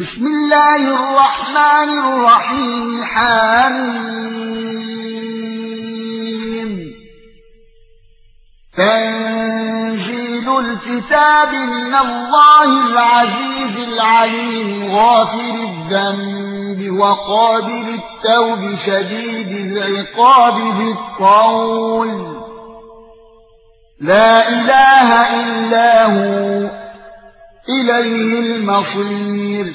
بسم الله الرحمن الرحيم. حميم. تنزيل الكتاب من الله العزيز العليم. غافر الذنب وقابل التوب شديد العقاب بالقول لا إله إلا هو. إليه المصير.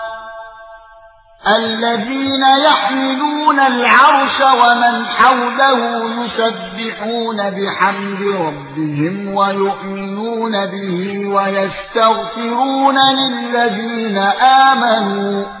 الذين يحملون العرش ومن حوله يسبحون بحمد ربهم ويؤمنون به ويستغفرون للذين آمنوا